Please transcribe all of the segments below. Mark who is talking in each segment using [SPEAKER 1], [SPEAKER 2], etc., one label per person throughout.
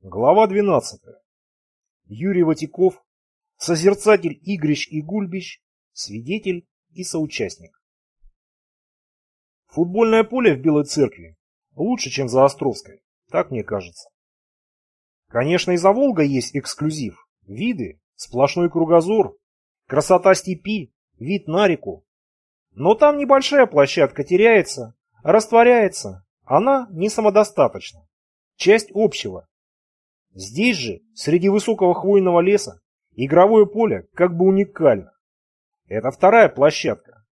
[SPEAKER 1] Глава 12. Юрий Ватиков, созерцатель игрищ и гульбищ, свидетель и соучастник. Футбольное поле в Белой Церкви лучше, чем за Островской, так мне кажется. Конечно, и за Волгой есть эксклюзив, виды, сплошной кругозор, красота степи, вид на реку. Но там небольшая площадка теряется, растворяется, она не самодостаточна, часть общего, Здесь же, среди высокого хвойного леса, игровое поле как бы уникально. Это вторая площадка.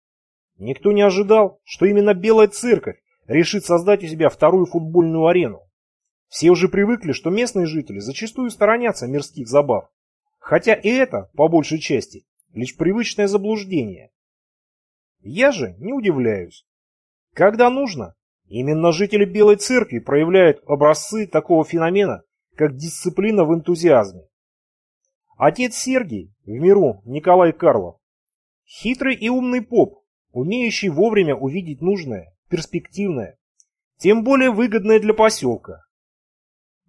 [SPEAKER 1] Никто не ожидал, что именно Белая Церковь решит создать у себя вторую футбольную арену. Все уже привыкли, что местные жители зачастую сторонятся мирских забав. Хотя и это, по большей части, лишь привычное заблуждение. Я же не удивляюсь. Когда нужно, именно жители Белой Церкви проявляют образцы такого феномена, как дисциплина в энтузиазме. Отец Сергий, в миру Николай Карлов, хитрый и умный поп, умеющий вовремя увидеть нужное, перспективное, тем более выгодное для поселка.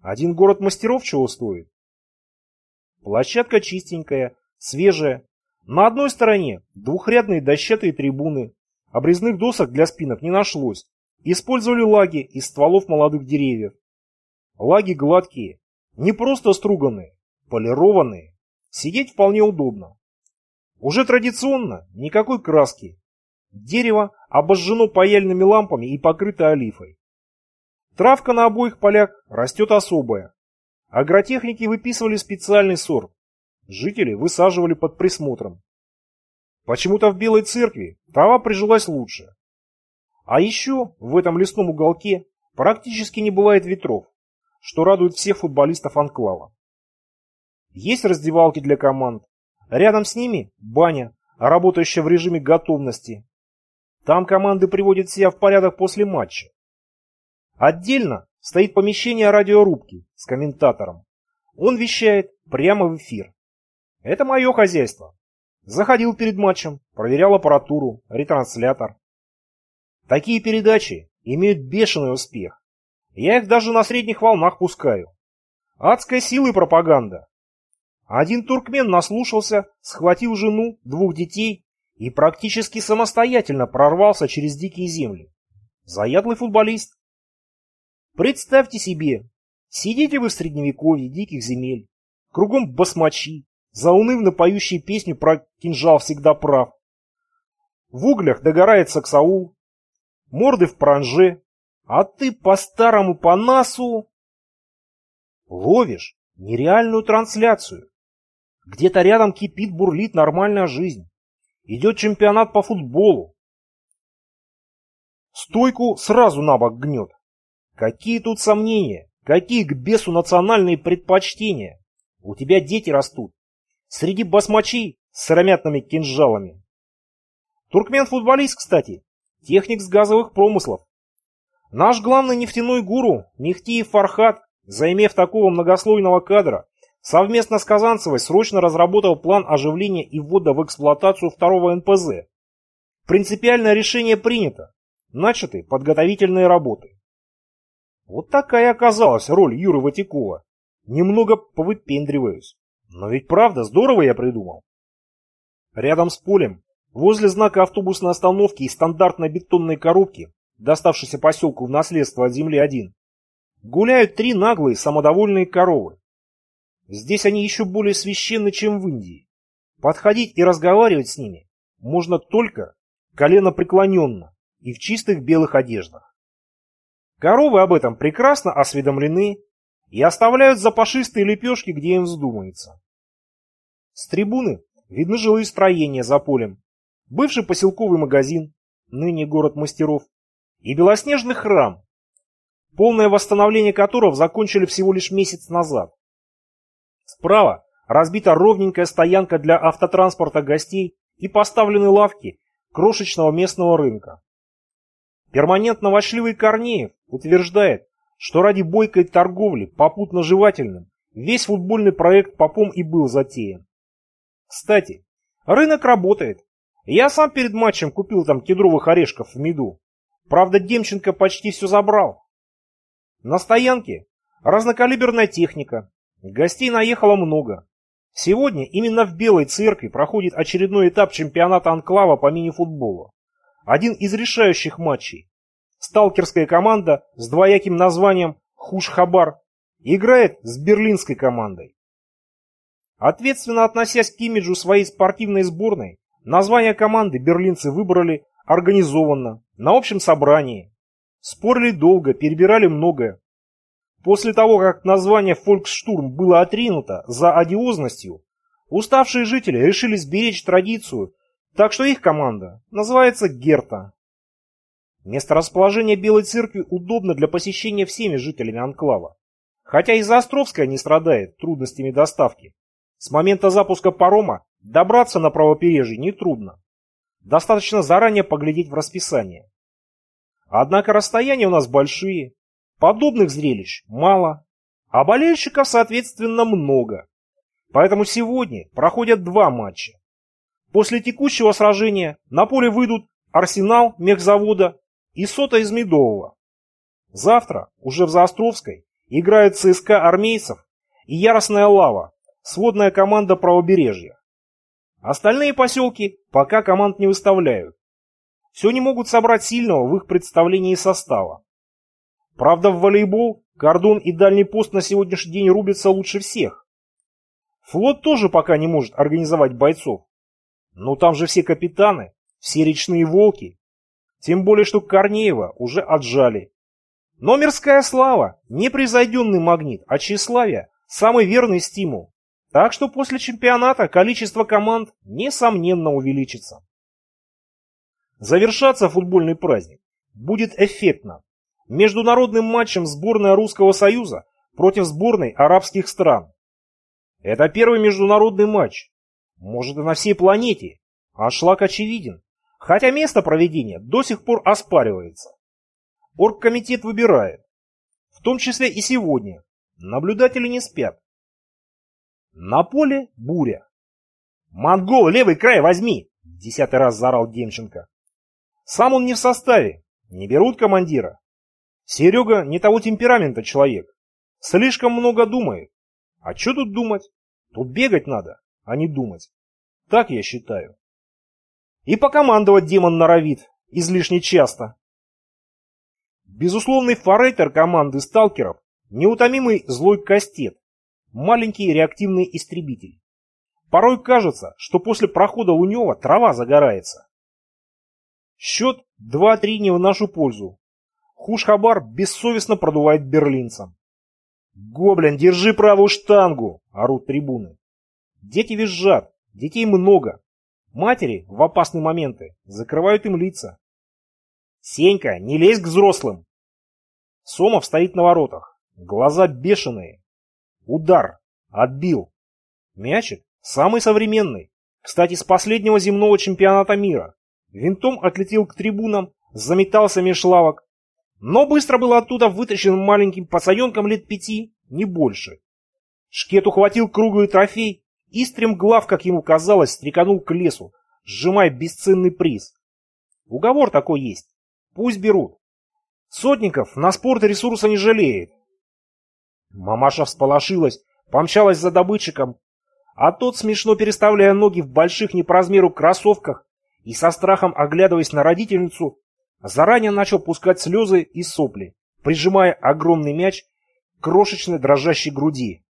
[SPEAKER 1] Один город мастеров чего стоит? Площадка чистенькая, свежая. На одной стороне двухрядные дощатые трибуны, обрезных досок для спинок не нашлось. Использовали лаги из стволов молодых деревьев. Лаги гладкие, не просто струганные, полированные. Сидеть вполне удобно. Уже традиционно никакой краски. Дерево обожжено паяльными лампами и покрыто олифой. Травка на обоих полях растет особая. Агротехники выписывали специальный сорт. Жители высаживали под присмотром. Почему-то в Белой церкви трава прижилась лучше. А еще в этом лесном уголке практически не бывает ветров что радует всех футболистов Анклава. Есть раздевалки для команд. Рядом с ними баня, работающая в режиме готовности. Там команды приводят себя в порядок после матча. Отдельно стоит помещение радиорубки с комментатором. Он вещает прямо в эфир. Это мое хозяйство. Заходил перед матчем, проверял аппаратуру, ретранслятор. Такие передачи имеют бешеный успех. Я их даже на средних волнах пускаю. Адская сила и пропаганда. Один туркмен наслушался, схватил жену, двух детей и практически самостоятельно прорвался через дикие земли. Заядлый футболист. Представьте себе, сидите вы в средневековье диких земель, кругом басмачи, заунывно поющие песню про кинжал всегда прав. В углях догорает саксаул, морды в пранже, а ты по-старому по насу ловишь нереальную трансляцию. Где-то рядом кипит, бурлит нормальная жизнь. Идет чемпионат по футболу. Стойку сразу на бок гнет. Какие тут сомнения? Какие к бесу национальные предпочтения? У тебя дети растут. Среди басмачей с сыромятными кинжалами. Туркмен-футболист, кстати, техник с газовых промыслов. Наш главный нефтяной гуру, Мехтиев Фархат, заимев такого многослойного кадра, совместно с Казанцевой срочно разработал план оживления и ввода в эксплуатацию второго НПЗ. Принципиальное решение принято. Начаты подготовительные работы. Вот такая оказалась роль Юры Ватикова. Немного повыпендриваюсь. Но ведь правда, здорово я придумал. Рядом с полем, возле знака автобусной остановки и стандартной бетонной коробки, доставшийся поселку в наследство от Земли-1, гуляют три наглые самодовольные коровы. Здесь они еще более священны, чем в Индии. Подходить и разговаривать с ними можно только колено преклоненно и в чистых белых одеждах. Коровы об этом прекрасно осведомлены и оставляют запашистые лепешки, где им вздумается. С трибуны видны жилые строения за полем, бывший поселковый магазин, ныне город мастеров, и белоснежный храм, полное восстановление которого закончили всего лишь месяц назад. Справа разбита ровненькая стоянка для автотранспорта гостей и поставлены лавки крошечного местного рынка. Перманентно вошливый Корнеев утверждает, что ради бойкой торговли, попутно жевательным, весь футбольный проект попом и был затеян. Кстати, рынок работает. Я сам перед матчем купил там кедровых орешков в меду. Правда, Демченко почти все забрал. На стоянке Разнокалиберная техника. Гостей наехало много. Сегодня именно в Белой Церкви проходит очередной этап чемпионата Анклава по мини-футболу. Один из решающих матчей. Сталкерская команда с двояким названием Хуш-Хабар играет с берлинской командой. Ответственно относясь к имиджу своей спортивной сборной, название команды берлинцы выбрали организованно, на общем собрании. Спорили долго, перебирали многое. После того, как название «Фольксштурм» было отринуто за одиозностью, уставшие жители решили сберечь традицию, так что их команда называется «Герта». Место расположения Белой Церкви удобно для посещения всеми жителями Анклава. Хотя и Заостровская не страдает трудностями доставки. С момента запуска парома добраться на правобережье нетрудно. Достаточно заранее поглядеть в расписание. Однако расстояния у нас большие, подобных зрелищ мало, а болельщиков, соответственно, много. Поэтому сегодня проходят два матча. После текущего сражения на поле выйдут Арсенал мехзавода и Сота из Медового. Завтра, уже в Заостровской, играют ЦСКА армейцев и Яростная Лава, сводная команда правобережья. Остальные поселки пока команд не выставляют. Все не могут собрать сильного в их представлении состава. Правда, в волейбол кордон и дальний пост на сегодняшний день рубятся лучше всех. Флот тоже пока не может организовать бойцов. Но там же все капитаны, все речные волки. Тем более, что Корнеева уже отжали. Но мирская слава, непревзойденный магнит, а тщеславие – самый верный стимул. Так что после чемпионата количество команд несомненно увеличится. Завершаться футбольный праздник будет эффектно. Международным матчем сборная Русского Союза против сборной арабских стран. Это первый международный матч. Может и на всей планете. Аншлаг очевиден. Хотя место проведения до сих пор оспаривается. Оргкомитет выбирает. В том числе и сегодня. Наблюдатели не спят. На поле буря. «Монгол, левый край возьми!» — десятый раз заорал Демченко. Сам он не в составе, не берут командира. Серега не того темперамента человек. Слишком много думает. А что тут думать? Тут бегать надо, а не думать. Так я считаю. И покомандовать демон норовит, излишне часто. Безусловный форейтер команды сталкеров, неутомимый злой кастет, маленький реактивный истребитель. Порой кажется, что после прохода Лунева трава загорается. Счет 2-3 не в нашу пользу. Хушхабар бессовестно продувает берлинцам. «Гоблин, держи правую штангу!» – орут трибуны. Дети визжат, детей много. Матери в опасные моменты закрывают им лица. «Сенька, не лезь к взрослым!» Сомов стоит на воротах, глаза бешеные. Удар, отбил. Мячик самый современный, кстати, с последнего земного чемпионата мира. Винтом отлетел к трибунам, заметался меж лавок, но быстро был оттуда вытащен маленьким пацаненком лет пяти, не больше. Шкет ухватил круглый трофей и стремглав, как ему казалось, стреканул к лесу, сжимая бесценный приз. Уговор такой есть. Пусть берут. Сотников на спорт ресурса не жалеет. Мамаша всполошилась, помчалась за добытчиком, а тот, смешно переставляя ноги в больших не по размеру кроссовках и со страхом оглядываясь на родительницу, заранее начал пускать слезы и сопли, прижимая огромный мяч к крошечной дрожащей груди.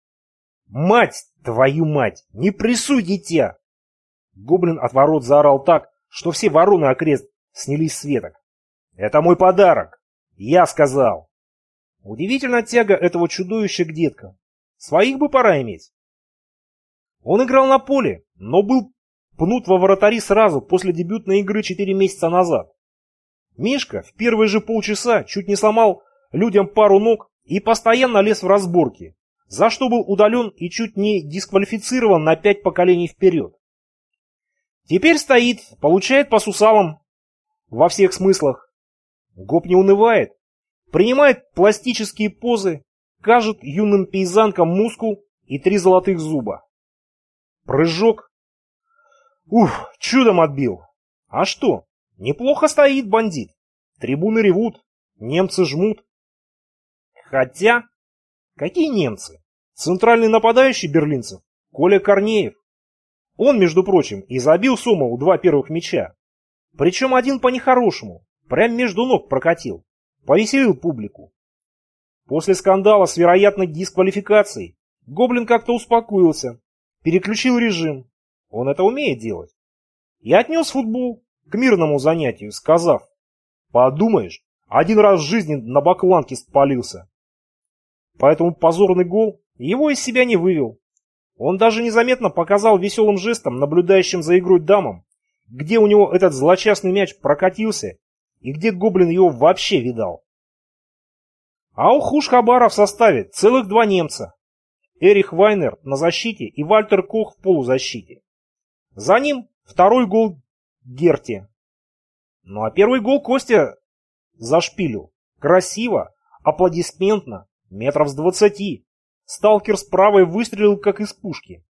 [SPEAKER 1] «Мать, твою мать, не прессуй дитя!» Гоблин от ворот заорал так, что все вороны окрест снялись с веток. «Это мой подарок! Я сказал!» Удивительная тяга этого чудовища к деткам. Своих бы пора иметь. Он играл на поле, но был пнут во вратари сразу после дебютной игры 4 месяца назад. Мишка в первые же полчаса чуть не сломал людям пару ног и постоянно лез в разборки, за что был удален и чуть не дисквалифицирован на пять поколений вперед. Теперь стоит, получает по сусалам во всех смыслах. Гоп не унывает, принимает пластические позы, кажет юным пейзанкам мускул и три золотых зуба. Прыжок. Ух, чудом отбил. А что? Неплохо стоит бандит. Трибуны ревут, немцы жмут. Хотя, Какие немцы? Центральный нападающий берлинцев – Коля Корнеев. Он, между прочим, и забил Сомову два первых мяча. Причем один по-нехорошему, прям между ног прокатил. Повеселил публику. После скандала с вероятной дисквалификацией Гоблин как-то успокоился, переключил режим. Он это умеет делать. И отнес футбол к мирному занятию, сказав, «Подумаешь, один раз в жизни на бакланке спалился». Поэтому позорный гол его из себя не вывел. Он даже незаметно показал веселым жестом, наблюдающим за игрой дамам, где у него этот злочастный мяч прокатился и где гоблин его вообще видал. А у Хуш-Хабара в составе целых два немца. Эрих Вайнер на защите и Вальтер Кох в полузащите. За ним второй гол Герти. Ну а первый гол Костя зашпилил. Красиво, аплодисментно, метров с двадцати. Сталкер с правой выстрелил, как из пушки.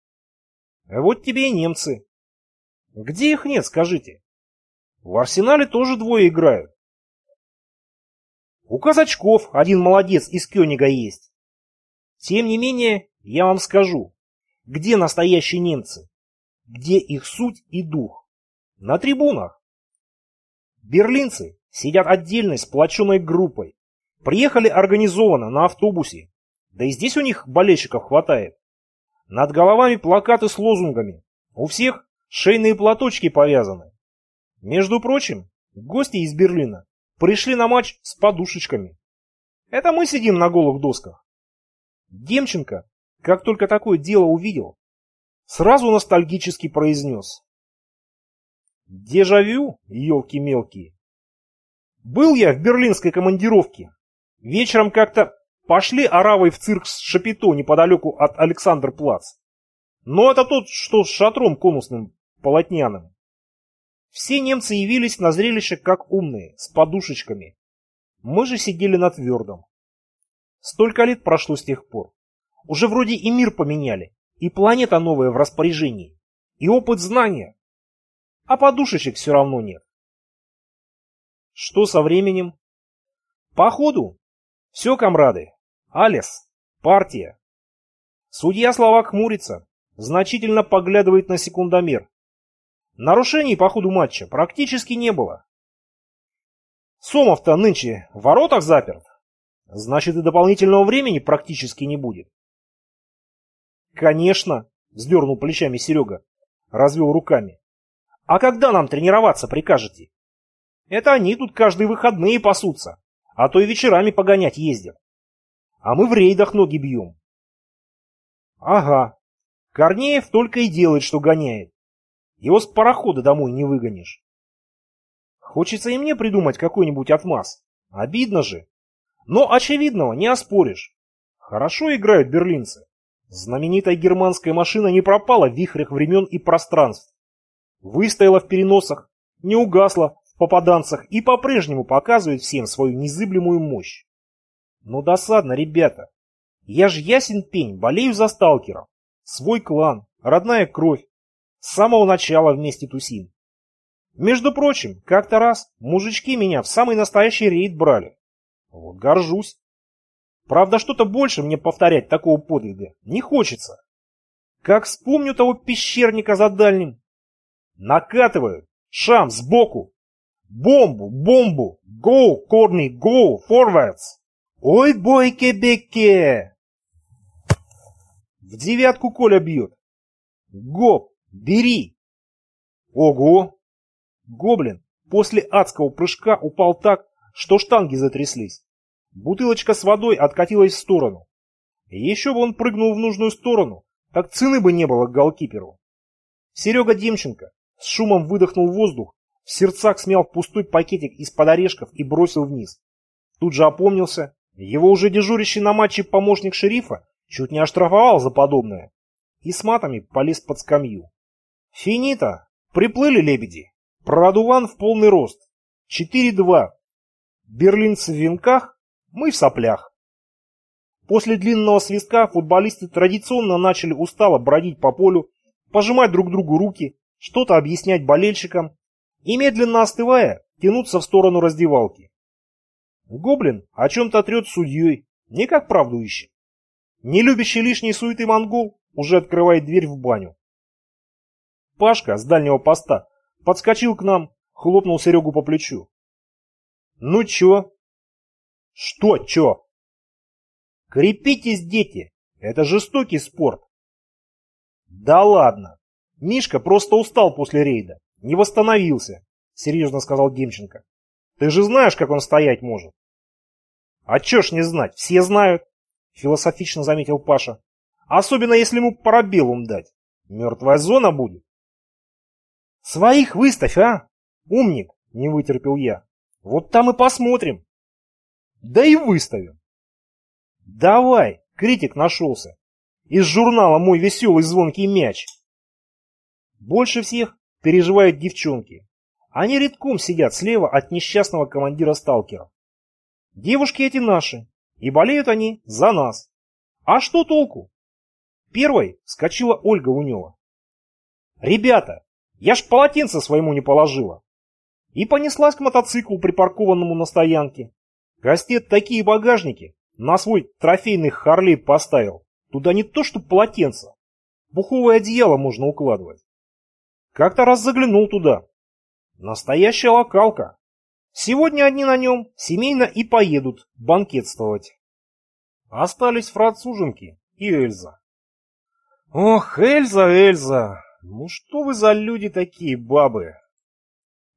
[SPEAKER 1] Вот тебе и немцы. Где их нет, скажите? В арсенале тоже двое играют. У казачков один молодец из Кёнига есть. Тем не менее, я вам скажу, где настоящие немцы, где их суть и дух. На трибунах. Берлинцы сидят отдельной сплоченной группой. Приехали организованно на автобусе да и здесь у них болельщиков хватает. Над головами плакаты с лозунгами. У всех шейные платочки повязаны. Между прочим, гости из Берлина пришли на матч с подушечками. Это мы сидим на голых досках. Демченко, как только такое дело увидел, сразу ностальгически произнес. Дежавю, елки мелкие. Был я в берлинской командировке. Вечером как-то Пошли оравой в цирк с Шапито неподалеку от Александр-Плац. Но это тот, что с шатром конусным, полотняным. Все немцы явились на зрелище как умные, с подушечками. Мы же сидели на твердом. Столько лет прошло с тех пор. Уже вроде и мир поменяли, и планета новая в распоряжении, и опыт знания. А подушечек все равно нет. Что со временем? Походу, все, комрады. Алис. Партия. Судья Словак хмурится, значительно поглядывает на секундомер. Нарушений по ходу матча практически не было. Сомов-то нынче в воротах заперт. Значит, и дополнительного времени практически не будет. Конечно, вздернул плечами Серега, развел руками. А когда нам тренироваться прикажете? Это они тут каждые выходные пасутся а то и вечерами погонять ездят. А мы в рейдах ноги бьем. Ага, Корнеев только и делает, что гоняет. Его с парохода домой не выгонишь. Хочется и мне придумать какой-нибудь отмаз. Обидно же. Но очевидного не оспоришь. Хорошо играют берлинцы. Знаменитая германская машина не пропала в вихрях времен и пространств. Выстояла в переносах, не угасла попаданцах и по-прежнему показывает всем свою незыблемую мощь. Но досадно, ребята. Я ж ясен пень, болею за сталкеров. Свой клан, родная кровь. С самого начала вместе тусим. Между прочим, как-то раз мужички меня в самый настоящий рейд брали. Вот горжусь. Правда, что-то больше мне повторять такого подвига не хочется. Как вспомню того пещерника за дальним. Накатывают. Шам сбоку. Бомбу, бомбу! Go, Корни, go, forwards! Ой, бойке-беке! В девятку Коля бьет. Гоп, бери! Ого! Гоблин после адского прыжка упал так, что штанги затряслись. Бутылочка с водой откатилась в сторону. Еще бы он прыгнул в нужную сторону, так цены бы не было к голкиперу. Серега Демченко с шумом выдохнул воздух в сердцах смял пустой пакетик из-под орешков и бросил вниз. Тут же опомнился. Его уже дежурящий на матче помощник шерифа чуть не оштрафовал за подобное. И с матами полез под скамью. Финита. Приплыли лебеди. Продуван в полный рост. 4-2. Берлинцы в венках, мы в соплях. После длинного свистка футболисты традиционно начали устало бродить по полю, пожимать друг другу руки, что-то объяснять болельщикам и, медленно остывая, тянуться в сторону раздевалки. Гоблин о чем-то трет судьей, не как правду ищет. Не любящий лишней суеты монгол уже открывает дверь в баню. Пашка с дальнего поста подскочил к нам, хлопнул Серегу по плечу. «Ну чё?» «Что чё?» «Крепитесь, дети! Это жестокий спорт!» «Да ладно! Мишка просто устал после рейда, не восстановился», — серьезно сказал Демченко. «Ты же знаешь, как он стоять может». «А чё ж не знать, все знают», — философично заметил Паша. «Особенно, если ему парабеллум дать. Мертвая зона будет». «Своих выставь, а! Умник!» — не вытерпел я. «Вот там и посмотрим». «Да и выставим». «Давай!» — критик нашелся. Из журнала «Мой веселый звонкий мяч». Больше всех переживают девчонки. Они редком сидят слева от несчастного командира сталкера. Девушки эти наши, и болеют они за нас. А что толку? Первой вскочила Ольга Унева. «Ребята, я ж полотенце своему не положила!» И понеслась к мотоциклу, припаркованному на стоянке. Гостет такие багажники на свой трофейный Харлей поставил. Туда не то что полотенце, пуховое одеяло можно укладывать. Как-то раз заглянул туда. Настоящая локалка. Сегодня одни на нем семейно и поедут банкетствовать. Остались француженки и Эльза. Ох, Эльза, Эльза, ну что вы за люди такие, бабы?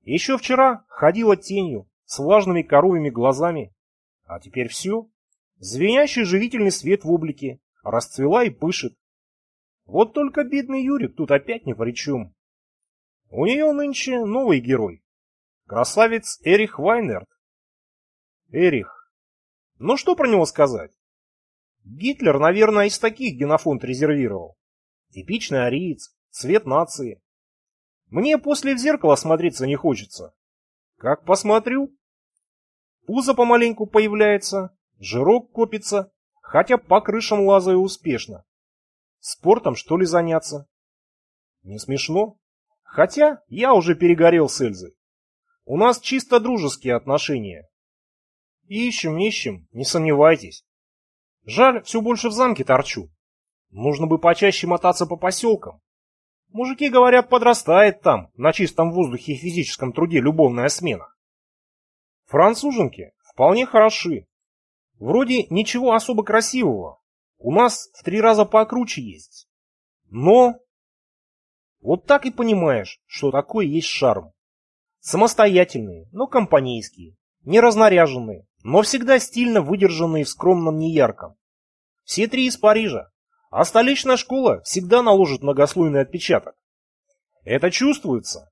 [SPEAKER 1] Еще вчера ходила тенью, с влажными коровьими глазами, а теперь все. Звенящий живительный свет в облике, расцвела и пышет. Вот только бедный Юрик тут опять ни при чем. У нее нынче новый герой. Красавец Эрих Вайнерт. Эрих. Ну что про него сказать? Гитлер, наверное, из таких генофонд резервировал. Типичный ариец, цвет нации. Мне после в зеркало смотреться не хочется. Как посмотрю? Пузо помаленьку появляется, жирок копится, хотя по крышам лазаю успешно. Спортом, что ли, заняться? Не смешно? Хотя я уже перегорел с Эльзой. У нас чисто дружеские отношения. Ищем, ищем, не сомневайтесь. Жаль, все больше в замке торчу. Нужно бы почаще мотаться по поселкам. Мужики говорят, подрастает там, на чистом воздухе и физическом труде любовная смена. Француженки вполне хороши. Вроде ничего особо красивого. У нас в три раза покруче есть. Но... Вот так и понимаешь, что такое есть шарм. Самостоятельные, но компанейские, не разнаряженные, но всегда стильно выдержанные в скромном неярком. Все три из Парижа, а столичная школа всегда наложит многослойный отпечаток. Это чувствуется.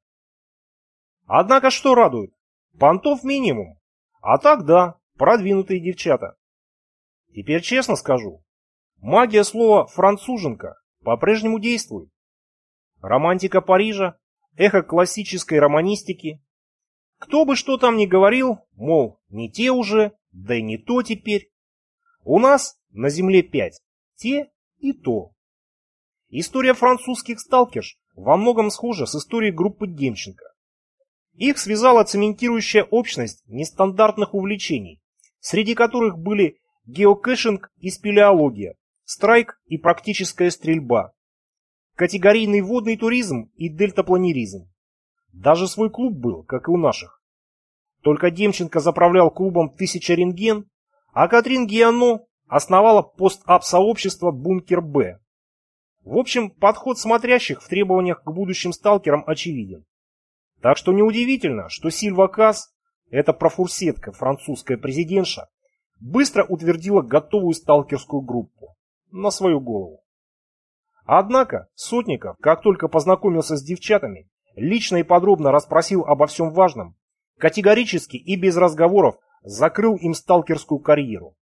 [SPEAKER 1] Однако что радует? Понтов минимум. А так да, продвинутые девчата. Теперь честно скажу, магия слова «француженка» по-прежнему действует. Романтика Парижа эхо классической романистики. Кто бы что там ни говорил, мол, не те уже, да и не то теперь. У нас на земле пять, те и то. История французских сталкерш во многом схожа с историей группы Демченко. Их связала цементирующая общность нестандартных увлечений, среди которых были геокэшинг и спелеология, страйк и практическая стрельба, категорийный водный туризм и дельтапланеризм. Даже свой клуб был, как и у наших. Только Демченко заправлял клубом «Тысяча рентген», а Катрин Гиано основала пост-ап-сообщество «Бункер-Б». В общем, подход смотрящих в требованиях к будущим сталкерам очевиден. Так что неудивительно, что Сильва Касс, эта профурсетка, французская президентша, быстро утвердила готовую сталкерскую группу на свою голову. Однако Сотников, как только познакомился с девчатами, лично и подробно расспросил обо всем важном, категорически и без разговоров закрыл им сталкерскую карьеру.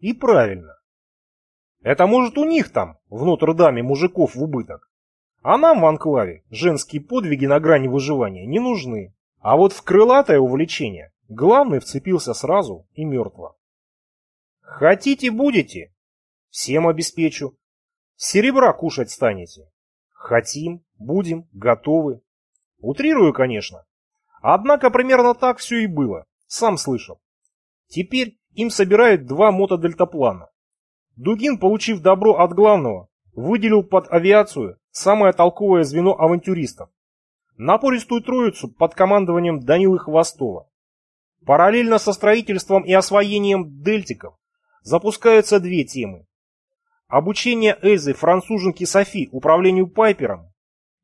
[SPEAKER 1] И правильно. Это может у них там, в Нотр-Даме, мужиков в убыток. А нам в Анклаве женские подвиги на грани выживания не нужны. А вот в крылатое увлечение главный вцепился сразу и мертво. Хотите будете? Всем обеспечу. Серебра кушать станете. Хотим, будем, готовы. Утрирую, конечно. Однако примерно так все и было. Сам слышал. Теперь им собирают два мотодельтаплана. Дугин, получив добро от главного, выделил под авиацию самое толковое звено авантюристов. Напористую троицу под командованием Данилы Хвостова. Параллельно со строительством и освоением дельтиков запускаются две темы. Обучение Эльзы француженки Софи управлению Пайпером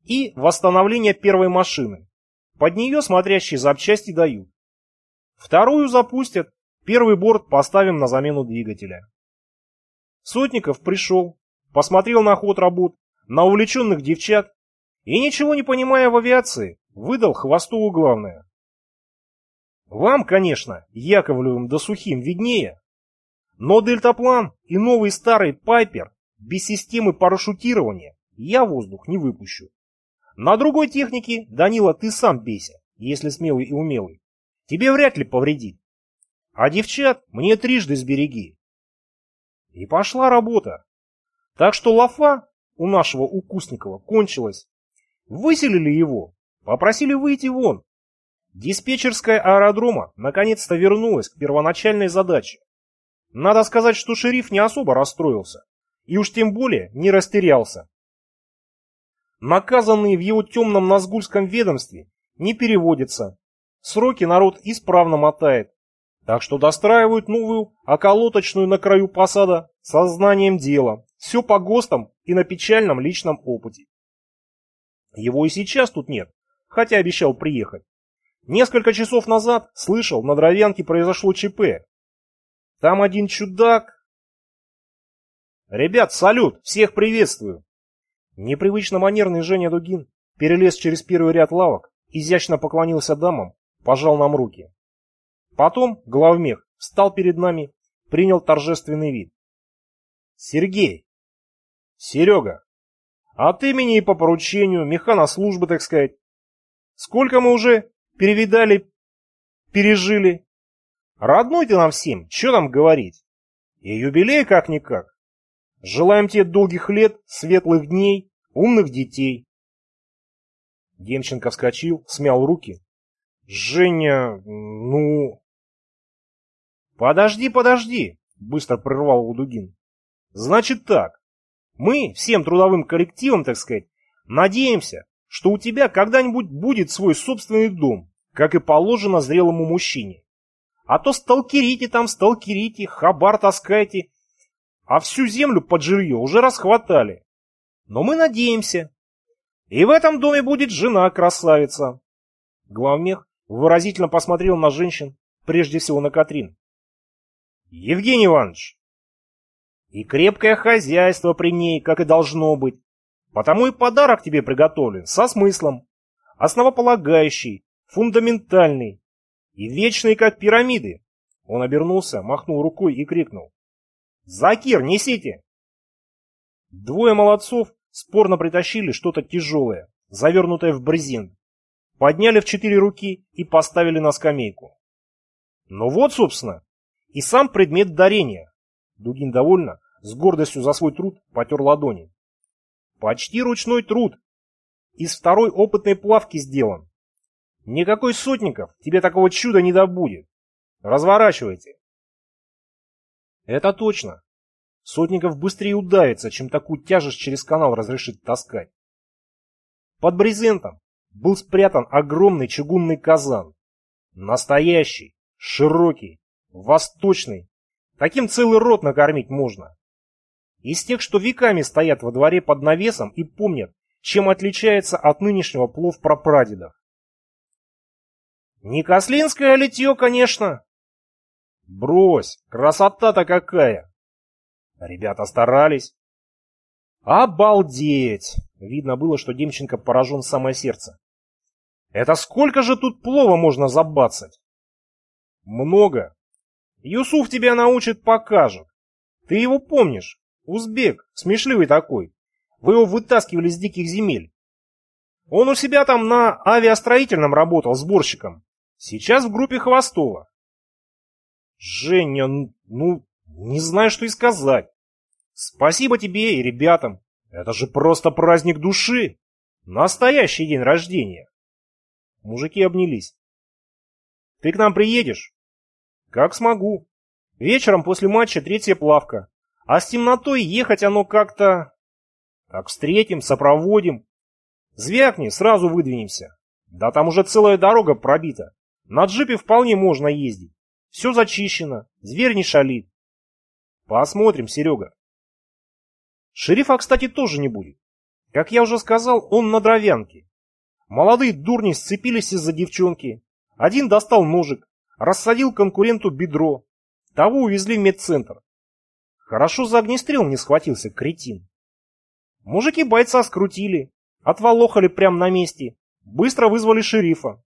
[SPEAKER 1] и восстановление первой машины. Под нее смотрящие запчасти дают. Вторую запустят, первый борт поставим на замену двигателя. Сотников пришел, посмотрел на ход работ, на увлеченных девчат и, ничего не понимая в авиации, выдал Хвостову главное. Вам, конечно, Яковлевым да Сухим виднее, но дельтаплан и новый старый Пайпер без системы парашютирования я воздух не выпущу. На другой технике, Данила, ты сам бейся, если смелый и умелый. Тебе вряд ли повредит. А девчат мне трижды сбереги. И пошла работа. Так что лафа у нашего Укусникова кончилась. Выселили его, попросили выйти вон. Диспетчерская аэродрома наконец-то вернулась к первоначальной задаче. Надо сказать, что шериф не особо расстроился. И уж тем более не растерялся. Наказанные в его темном Назгульском ведомстве не переводятся. Сроки народ исправно мотает. Так что достраивают новую околоточную на краю посада со знанием дела. Все по ГОСТам и на печальном личном опыте. Его и сейчас тут нет, хотя обещал приехать. Несколько часов назад, слышал, на Дровянке произошло ЧП. Там один чудак... Ребят, салют! Всех приветствую! Непривычно манерный Женя Дугин перелез через первый ряд лавок, изящно поклонился дамам, пожал нам руки. Потом главмех встал перед нами, принял торжественный вид. Сергей. Серега. От имени и по поручению, механослужбы, так сказать. Сколько мы уже перевидали, пережили? Родной ты нам всем, что нам говорить? И юбилей как-никак. Желаем тебе долгих лет, светлых дней, умных детей. Демченко вскочил, смял руки. Женя, ну... «Подожди, подожди!» — быстро прервал Лудугин. «Значит так. Мы, всем трудовым коллективом, так сказать, надеемся, что у тебя когда-нибудь будет свой собственный дом, как и положено зрелому мужчине. А то сталкерите там, сталкерите, хабар таскайте, а всю землю под жилье уже расхватали. Но мы надеемся. И в этом доме будет жена-красавица. Главмех выразительно посмотрел на женщин, прежде всего на Катрин. Евгений Иванович, и крепкое хозяйство при ней, как и должно быть. Потому и подарок тебе приготовлен, со смыслом. Основополагающий, фундаментальный и вечный, как пирамиды. Он обернулся, махнул рукой и крикнул. «Закир, несите!» Двое молодцов спорно притащили что-то тяжелое, завернутое в брезент, подняли в четыре руки и поставили на скамейку. Ну вот, собственно, и сам предмет дарения. Дугин довольно, с гордостью за свой труд, потер ладони. Почти ручной труд. Из второй опытной плавки сделан. Никакой сотников тебе такого чуда не добудет. Разворачивайте. Это точно. Сотников быстрее удавится, чем такую тяжесть через канал разрешит таскать. Под брезентом был спрятан огромный чугунный казан. Настоящий, широкий, Восточный. Таким целый рот накормить можно. Из тех, что веками стоят во дворе под навесом и помнят, чем отличается от нынешнего плов прапрадедов. Не кослинское литье, конечно. Брось, красота-то какая. Ребята старались. Обалдеть! Видно было, что Демченко поражен в самое сердце. Это сколько же тут плова можно забацать? Много. Юсуф тебя научит, покажет. Ты его помнишь? Узбек, смешливый такой. Вы его вытаскивали с диких земель. Он у себя там на авиастроительном работал сборщиком. Сейчас в группе Хвостова. Женя, ну, не знаю, что и сказать. Спасибо тебе и ребятам. Это же просто праздник души. Настоящий день рождения. Мужики обнялись. Ты к нам приедешь? Как смогу. Вечером после матча третья плавка. А с темнотой ехать оно как-то... Так встретим, сопроводим. Звякни, сразу выдвинемся. Да там уже целая дорога пробита. На джипе вполне можно ездить. Все зачищено, зверь не шалит. Посмотрим, Серега. Шерифа, кстати, тоже не будет. Как я уже сказал, он на дровянке. Молодые дурни сцепились из-за девчонки. Один достал ножик, рассадил конкуренту бедро. Того увезли в медцентр. Хорошо за огнестрел не схватился, кретин. Мужики бойца скрутили, отволохали прямо на месте, быстро вызвали шерифа.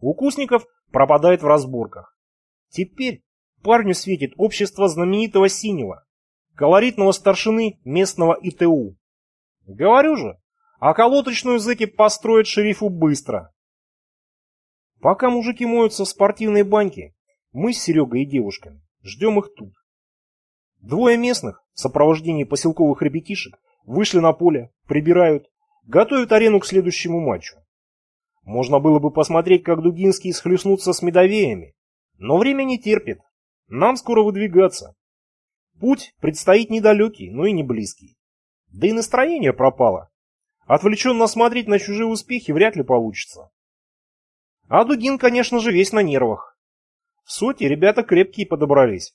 [SPEAKER 1] Укусников пропадает в разборках. Теперь парню светит общество знаменитого синего, колоритного старшины местного ИТУ. Говорю же, околоточную зэки построят шерифу быстро. Пока мужики моются в спортивной баньке, мы с Серегой и девушками ждем их тут. Двое местных в сопровождении поселковых ребятишек вышли на поле, прибирают, готовят арену к следующему матчу. Можно было бы посмотреть, как Дугинские схлестнутся с медовеями, но время не терпит. Нам скоро выдвигаться. Путь предстоит недалекий, но и не близкий. Да и настроение пропало. Отвлеченно смотреть на чужие успехи вряд ли получится. А Дугин, конечно же, весь на нервах. В соте ребята крепкие подобрались.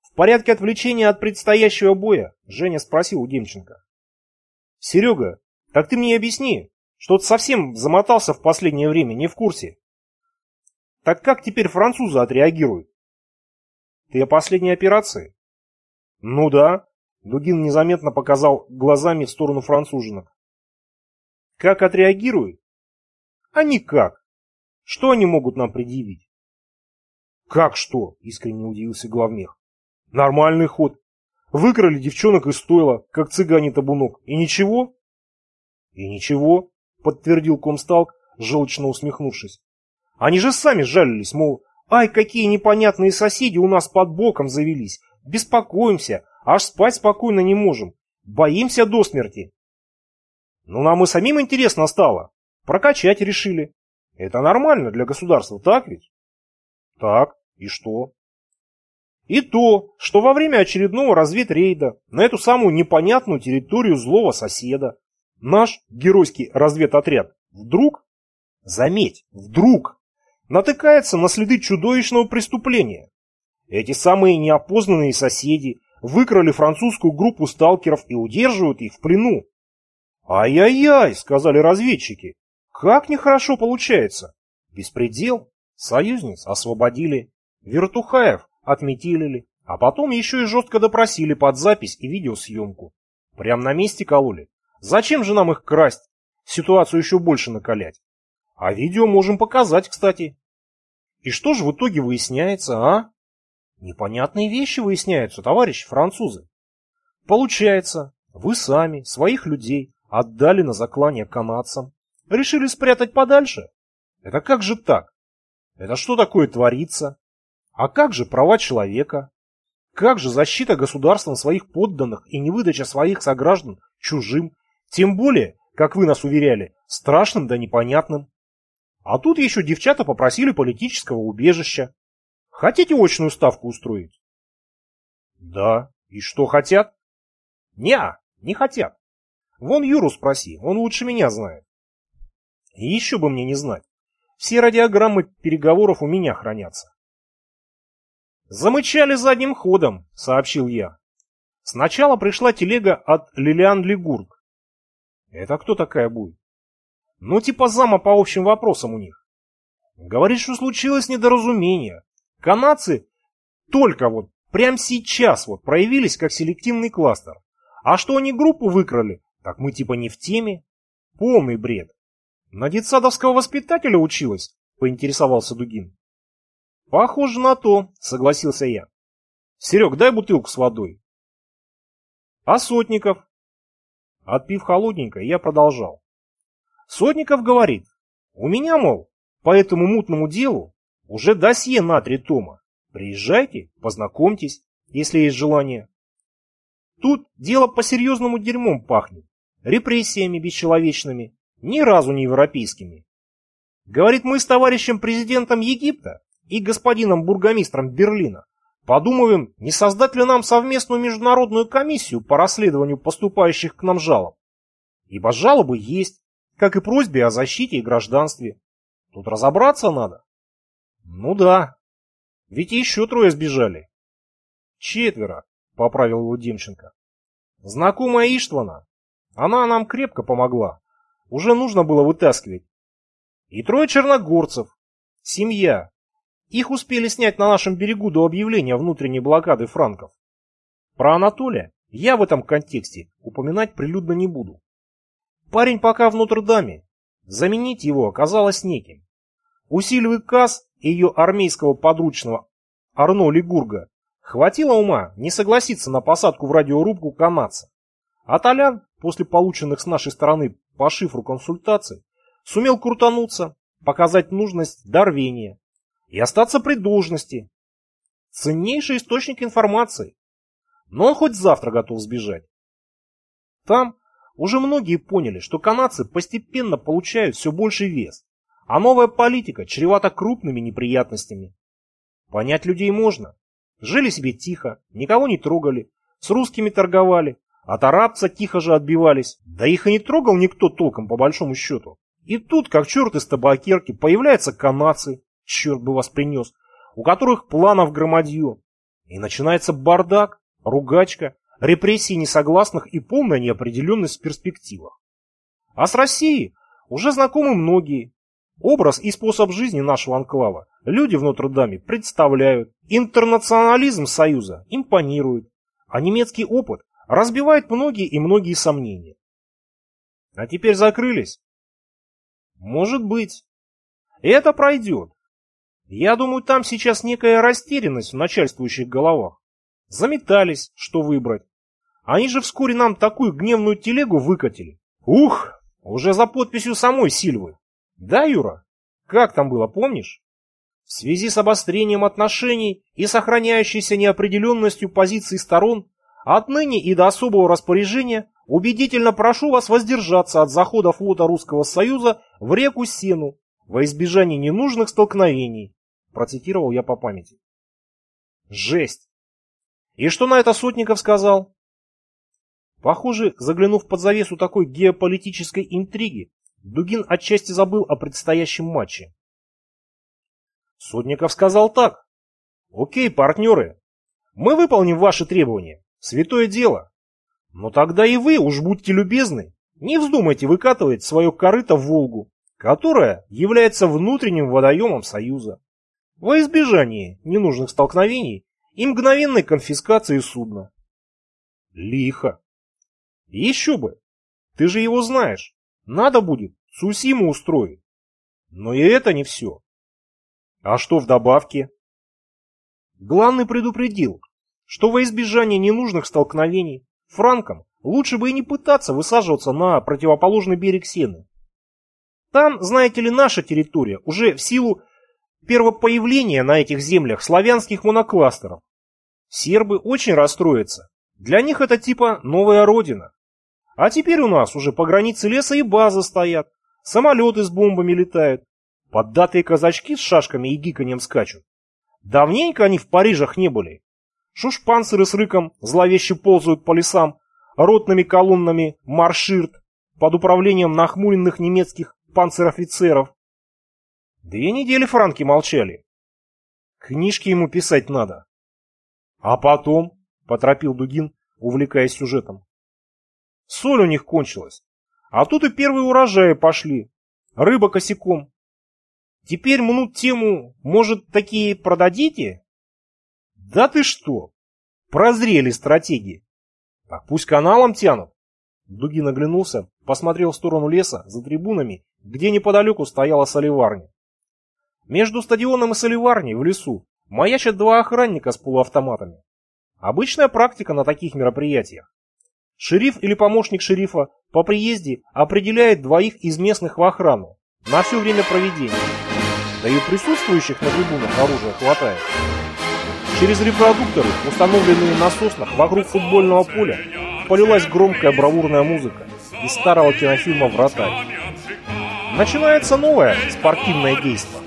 [SPEAKER 1] В порядке отвлечения от предстоящего боя Женя спросил у Демченко. «Серега, так ты мне объясни, что-то совсем замотался в последнее время, не в курсе. Так как теперь французы отреагируют?» «Ты о последней операции?» «Ну да», — Дугин незаметно показал глазами в сторону француженок. «Как отреагируют? А никак. Что они могут нам предъявить? Как что? Искренне удивился главмех. Нормальный ход. Выкрали девчонок из стойла, как цыгане табунок. И ничего? И ничего, подтвердил комсталк, желчно усмехнувшись. Они же сами жалились, мол, ай, какие непонятные соседи у нас под боком завелись. Беспокоимся, аж спать спокойно не можем. Боимся до смерти. Ну, нам и самим интересно стало. Прокачать решили. Это нормально для государства, так ведь? Так, и что? И то, что во время очередного разведрейда на эту самую непонятную территорию злого соседа наш геройский разведотряд вдруг, заметь, вдруг, натыкается на следы чудовищного преступления. Эти самые неопознанные соседи выкрали французскую группу сталкеров и удерживают их в плену. «Ай-яй-яй!» — сказали разведчики. Как нехорошо получается. Беспредел. Союзниц освободили. Вертухаев отметилили. А потом еще и жестко допросили под запись и видеосъемку. Прям на месте кололи. Зачем же нам их красть? Ситуацию еще больше накалять. А видео можем показать, кстати. И что же в итоге выясняется, а? Непонятные вещи выясняются, товарищи французы. Получается, вы сами своих людей отдали на заклание канадцам, Решили спрятать подальше? Это как же так? Это что такое творится? А как же права человека? Как же защита государством своих подданных и невыдача своих сограждан чужим? Тем более, как вы нас уверяли, страшным да непонятным. А тут еще девчата попросили политического убежища. Хотите очную ставку устроить? Да. И что хотят? Не, не хотят. Вон Юру спроси, он лучше меня знает. И еще бы мне не знать. Все радиограммы переговоров у меня хранятся. «Замычали задним ходом», — сообщил я. Сначала пришла телега от Лилиан Лигург. Это кто такая будет? Ну, типа зама по общим вопросам у них. Говорит, что случилось недоразумение. Канадцы только вот, прямо сейчас вот, проявились как селективный кластер. А что они группу выкрали, так мы типа не в теме. Полный бред. На детсадовского воспитателя училась? Поинтересовался Дугин. Похоже на то, согласился я. Серег, дай бутылку с водой. А Сотников? Отпив холодненько, я продолжал. Сотников говорит, у меня, мол, по этому мутному делу уже досье на три тома. Приезжайте, познакомьтесь, если есть желание. Тут дело по-серьезному дерьмом пахнет, репрессиями бесчеловечными, ни разу не европейскими. Говорит, мы с товарищем президентом Египта и господином бургомистром Берлина Подумываем, не создать ли нам совместную международную комиссию по расследованию поступающих к нам жалоб. Ибо жалобы есть, как и просьбе о защите и гражданстве. Тут разобраться надо. Ну да. Ведь еще трое сбежали. Четверо, поправил его Демченко. Знакомая Иштвана. Она нам крепко помогла. Уже нужно было вытаскивать. И трое черногорцев. Семья. Их успели снять на нашем берегу до объявления внутренней блокады франков. Про Анатолия я в этом контексте упоминать прилюдно не буду. Парень пока в Нотр-Даме. Заменить его оказалось неким. Усиливая КАС и ее армейского подручного Арно Лигурга хватило ума не согласиться на посадку в радиорубку канадца. А Толян, после полученных с нашей стороны по шифру консультаций, сумел крутануться, показать нужность до рвения и остаться при должности. Ценнейший источник информации. Но он хоть завтра готов сбежать. Там уже многие поняли, что канадцы постепенно получают все больший вес, а новая политика чревата крупными неприятностями. Понять людей можно. Жили себе тихо, никого не трогали, с русскими торговали, от арабца тихо же отбивались, да их и не трогал никто толком по большому счету. И тут, как черт из табакерки, появляются канадцы, черт бы вас принес, у которых планов громадье. И начинается бардак, ругачка, репрессии несогласных и полная неопределенность в перспективах. А с Россией уже знакомы многие. Образ и способ жизни нашего анклава люди в Нотр-Даме представляют. Интернационализм Союза импонирует, а немецкий опыт разбивает многие и многие сомнения. А теперь закрылись? Может быть. Это пройдет. Я думаю, там сейчас некая растерянность в начальствующих головах. Заметались, что выбрать. Они же вскоре нам такую гневную телегу выкатили. Ух, уже за подписью самой Сильвы. Да, Юра? Как там было, помнишь? В связи с обострением отношений и сохраняющейся неопределенностью позиций сторон, отныне и до особого распоряжения убедительно прошу вас воздержаться от захода флота Русского Союза в реку Сену во избежание ненужных столкновений, процитировал я по памяти. Жесть! И что на это Сотников сказал? Похоже, заглянув под завесу такой геополитической интриги, Дугин отчасти забыл о предстоящем матче. Сотников сказал так. Окей, партнеры, мы выполним ваши требования. Святое дело. Но тогда и вы, уж будьте любезны, не вздумайте выкатывать свое корыто в Волгу, которая является внутренним водоемом Союза во избежание ненужных столкновений и мгновенной конфискации судна. Лихо. Еще бы. Ты же его знаешь. Надо будет, Сусиму устроить. Но и это не все. А что в добавке? Главный предупредил, что во избежание ненужных столкновений франкам лучше бы и не пытаться высаживаться на противоположный берег Сены. Там, знаете ли, наша территория уже в силу первопоявления на этих землях славянских монокластеров. Сербы очень расстроятся. Для них это типа новая родина. А теперь у нас уже по границе леса и базы стоят, самолеты с бомбами летают, поддатые казачки с шашками и гиканьем скачут. Давненько они в Парижах не были. Шушпанцеры с рыком зловеще ползают по лесам, ротными колоннами марширт под управлением нахмуренных немецких панцер-офицеров. Две недели франки молчали. Книжки ему писать надо. А потом, — поторопил Дугин, увлекаясь сюжетом, — соль у них кончилась. А тут и первые урожаи пошли. Рыба косяком. Теперь мнут тему, может, такие продадите? Да ты что? Прозрели стратегии. Так пусть каналом тянут. Дугин оглянулся, посмотрел в сторону леса за трибунами, где неподалеку стояла соливарня. Между стадионом и соливарней в лесу маячат два охранника с полуавтоматами. Обычная практика на таких мероприятиях. Шериф или помощник шерифа по приезде определяет двоих из местных в охрану на все время проведения. Да и присутствующих на трибунах оружия хватает. Через репродукторы, установленные на соснах вокруг футбольного поля, полилась громкая бравурная музыка из старого кинофильма «Вратарь». Начинается новое спортивное действие.